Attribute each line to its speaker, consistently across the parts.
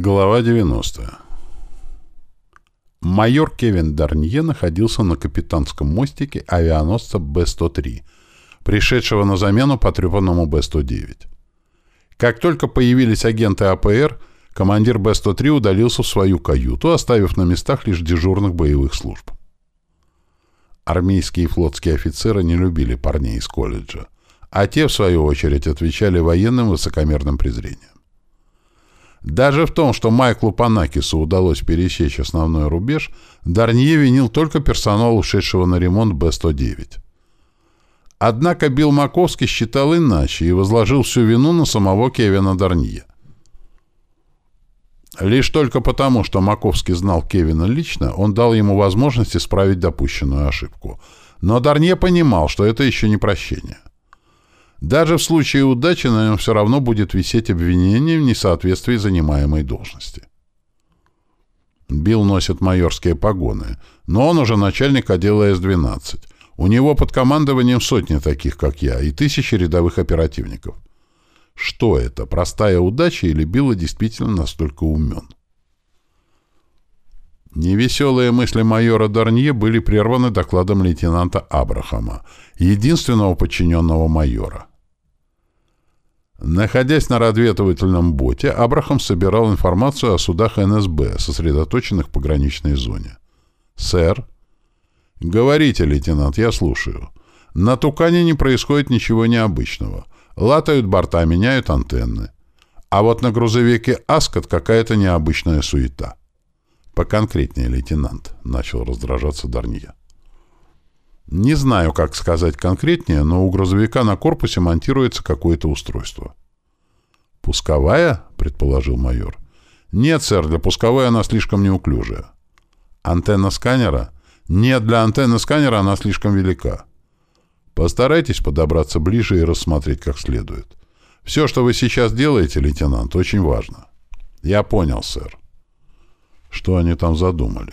Speaker 1: Глава 90. Майор Кевин Дарнье находился на капитанском мостике авианосца Б-103, пришедшего на замену потрепанному Б-109. Как только появились агенты АПР, командир Б-103 удалился в свою каюту, оставив на местах лишь дежурных боевых служб. Армейские и флотские офицеры не любили парней из колледжа, а те, в свою очередь, отвечали военным высокомерным презрением. Даже в том, что Майклу Панакису удалось пересечь основной рубеж, Дарнье винил только персонал, ушедшего на ремонт Б-109. Однако Билл Маковский считал иначе и возложил всю вину на самого Кевина Дарнье. Лишь только потому, что Маковский знал Кевина лично, он дал ему возможность исправить допущенную ошибку. Но Дарнье понимал, что это еще не прощение. Даже в случае удачи на нем все равно будет висеть обвинение в несоответствии занимаемой должности. Билл носит майорские погоны, но он уже начальник отдела С-12. У него под командованием сотни таких, как я, и тысячи рядовых оперативников. Что это, простая удача или Билл действительно настолько умен? Невеселые мысли майора Дарнье были прерваны докладом лейтенанта Абрахама, единственного подчиненного майора. Находясь на разведывательном боте, Абрахам собирал информацию о судах НСБ, сосредоточенных в пограничной зоне. «Сэр?» «Говорите, лейтенант, я слушаю. На Тукане не происходит ничего необычного. Латают борта, меняют антенны. А вот на грузовике «Аскот» какая-то необычная суета». «Поконкретнее, лейтенант», — начал раздражаться Дарнья. Не знаю, как сказать конкретнее, но у грузовика на корпусе монтируется какое-то устройство. «Пусковая?» — предположил майор. «Нет, сэр, для пусковой она слишком неуклюжая». «Антенна сканера?» «Нет, для антенны сканера она слишком велика». «Постарайтесь подобраться ближе и рассмотреть как следует. Все, что вы сейчас делаете, лейтенант, очень важно». «Я понял, сэр». «Что они там задумали?»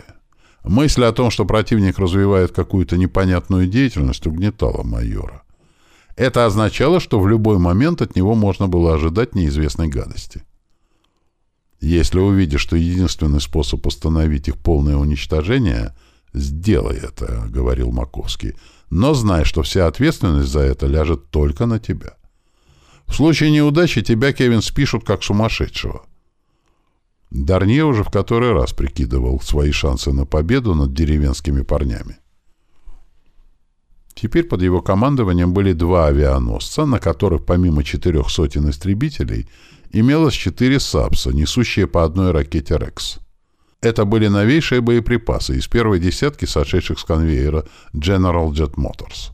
Speaker 1: Мысль о том, что противник развивает какую-то непонятную деятельность, угнетала майора. Это означало, что в любой момент от него можно было ожидать неизвестной гадости. Если увидишь, что единственный способ остановить их полное уничтожение — сделай это, — говорил Маковский, — но знай, что вся ответственность за это ляжет только на тебя. В случае неудачи тебя, Кевин, спишут как сумасшедшего — Дарнье уже в который раз прикидывал свои шансы на победу над деревенскими парнями. Теперь под его командованием были два авианосца, на которых помимо четырех сотен истребителей имелось четыре САПСа, несущие по одной ракете «Рекс». Это были новейшие боеприпасы из первой десятки сошедших с конвейера General Jet Motors.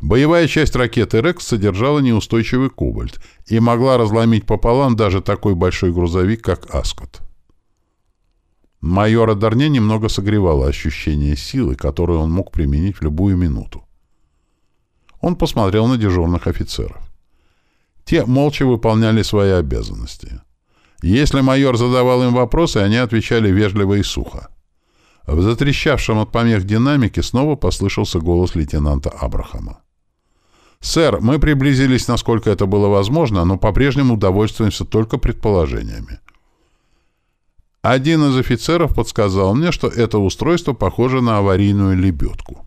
Speaker 1: Боевая часть ракеты «Рекс» содержала неустойчивый кобальт и могла разломить пополам даже такой большой грузовик, как «Аскот». Майора Дарне немного согревало ощущение силы, которую он мог применить в любую минуту. Он посмотрел на дежурных офицеров. Те молча выполняли свои обязанности. Если майор задавал им вопросы, они отвечали вежливо и сухо. В затрещавшем от помех динамике снова послышался голос лейтенанта Абрахама. «Сэр, мы приблизились, насколько это было возможно, но по-прежнему удовольствуемся только предположениями. Один из офицеров подсказал мне, что это устройство похоже на аварийную лебедку».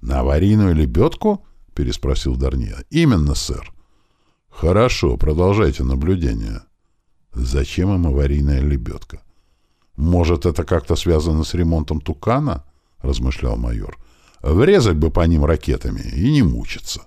Speaker 1: «На аварийную лебедку?» — переспросил Дарния. «Именно, сэр». «Хорошо, продолжайте наблюдение». «Зачем им аварийная лебедка?» «Может, это как-то связано с ремонтом Тукана?» — размышлял майор. «Врезать бы по ним ракетами и не мучиться».